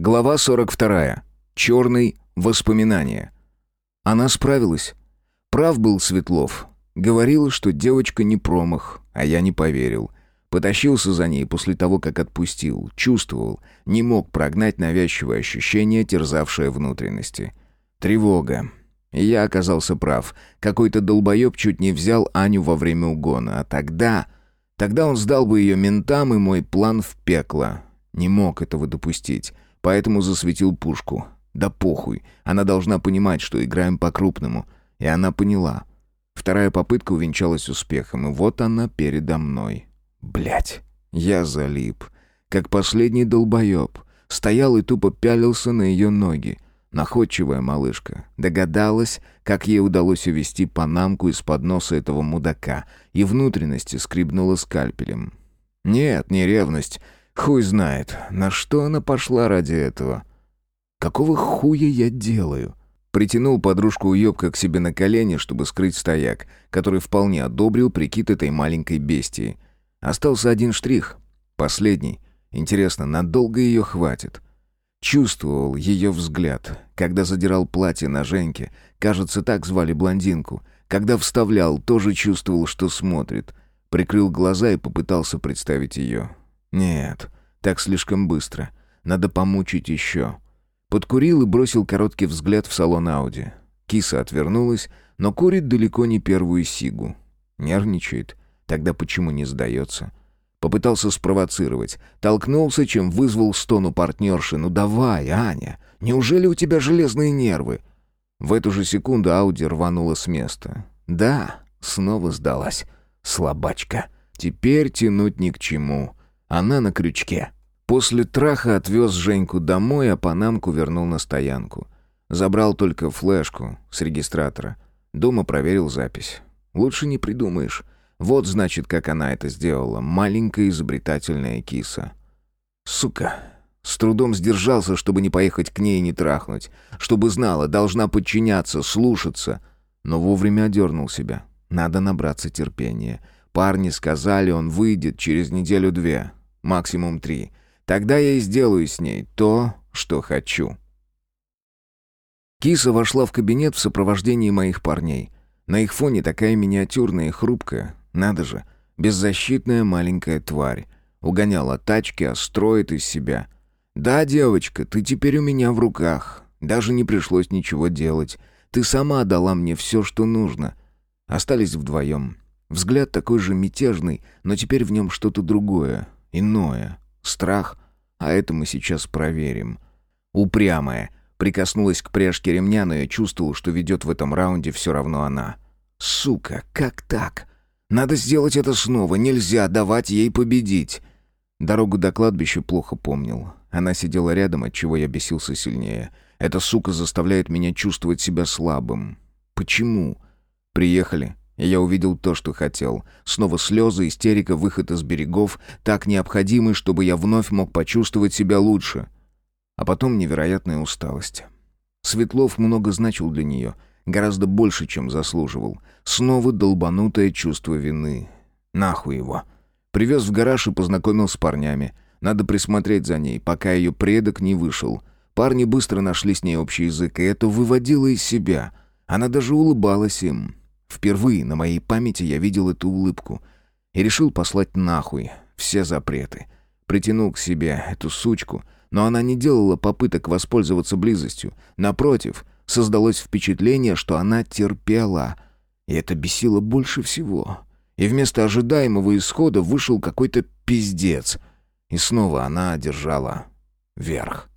Глава 42. Черный. Воспоминания. Она справилась. Прав был Светлов. Говорил, что девочка не промах, а я не поверил. Потащился за ней после того, как отпустил. Чувствовал, не мог прогнать навязчивое ощущение, терзавшее внутренности. Тревога. И я оказался прав. Какой-то долбоеб чуть не взял Аню во время угона. А тогда... Тогда он сдал бы ее ментам, и мой план в пекло. Не мог этого допустить поэтому засветил пушку. Да похуй, она должна понимать, что играем по-крупному. И она поняла. Вторая попытка увенчалась успехом, и вот она передо мной. Блять, я залип. Как последний долбоеб. Стоял и тупо пялился на ее ноги. Находчивая малышка. Догадалась, как ей удалось увести панамку из-под носа этого мудака, и внутренности скребнула скальпелем. Нет, не ревность. Хуй знает, на что она пошла ради этого. Какого хуя я делаю? Притянул подружку уёбка к себе на колени, чтобы скрыть стояк, который вполне одобрил прикид этой маленькой бестии. Остался один штрих. Последний. Интересно, надолго ее хватит? Чувствовал ее взгляд, когда задирал платье на Женьке. Кажется, так звали блондинку. Когда вставлял, тоже чувствовал, что смотрит. Прикрыл глаза и попытался представить ее. Нет, так слишком быстро. Надо помучить еще. Подкурил и бросил короткий взгляд в салон Ауди. Киса отвернулась, но курит далеко не первую сигу. Нервничает. Тогда почему не сдается? Попытался спровоцировать. Толкнулся, чем вызвал стону партнерши. «Ну давай, Аня! Неужели у тебя железные нервы?» В эту же секунду Ауди рванула с места. «Да, снова сдалась. Слабачка. Теперь тянуть ни к чему. Она на крючке. После траха отвез Женьку домой, а Панамку вернул на стоянку. Забрал только флешку с регистратора. Дома проверил запись. Лучше не придумаешь. Вот, значит, как она это сделала. Маленькая изобретательная киса. Сука. С трудом сдержался, чтобы не поехать к ней и не трахнуть. Чтобы знала, должна подчиняться, слушаться. Но вовремя одернул себя. Надо набраться терпения. Парни сказали, он выйдет через неделю-две максимум три. Тогда я и сделаю с ней то, что хочу. Киса вошла в кабинет в сопровождении моих парней. На их фоне такая миниатюрная и хрупкая. Надо же, беззащитная маленькая тварь. Угоняла тачки, а строит из себя. «Да, девочка, ты теперь у меня в руках. Даже не пришлось ничего делать. Ты сама дала мне все, что нужно». Остались вдвоем. Взгляд такой же мятежный, но теперь в нем что-то другое, Иное. Страх. А это мы сейчас проверим. Упрямая. Прикоснулась к пряжке ремня, но я чувствовал, что ведет в этом раунде все равно она. Сука, как так? Надо сделать это снова. Нельзя давать ей победить. Дорогу до кладбища плохо помнил. Она сидела рядом, от чего я бесился сильнее. Эта сука заставляет меня чувствовать себя слабым. Почему? Приехали я увидел то, что хотел. Снова слезы, истерика, выход из берегов, так необходимый, чтобы я вновь мог почувствовать себя лучше. А потом невероятная усталость. Светлов много значил для нее, гораздо больше, чем заслуживал. Снова долбанутое чувство вины. Нахуй его. Привез в гараж и познакомил с парнями. Надо присмотреть за ней, пока ее предок не вышел. Парни быстро нашли с ней общий язык, и это выводило из себя. Она даже улыбалась им. Впервые на моей памяти я видел эту улыбку и решил послать нахуй все запреты. Притянул к себе эту сучку, но она не делала попыток воспользоваться близостью. Напротив, создалось впечатление, что она терпела, и это бесило больше всего. И вместо ожидаемого исхода вышел какой-то пиздец, и снова она одержала верх.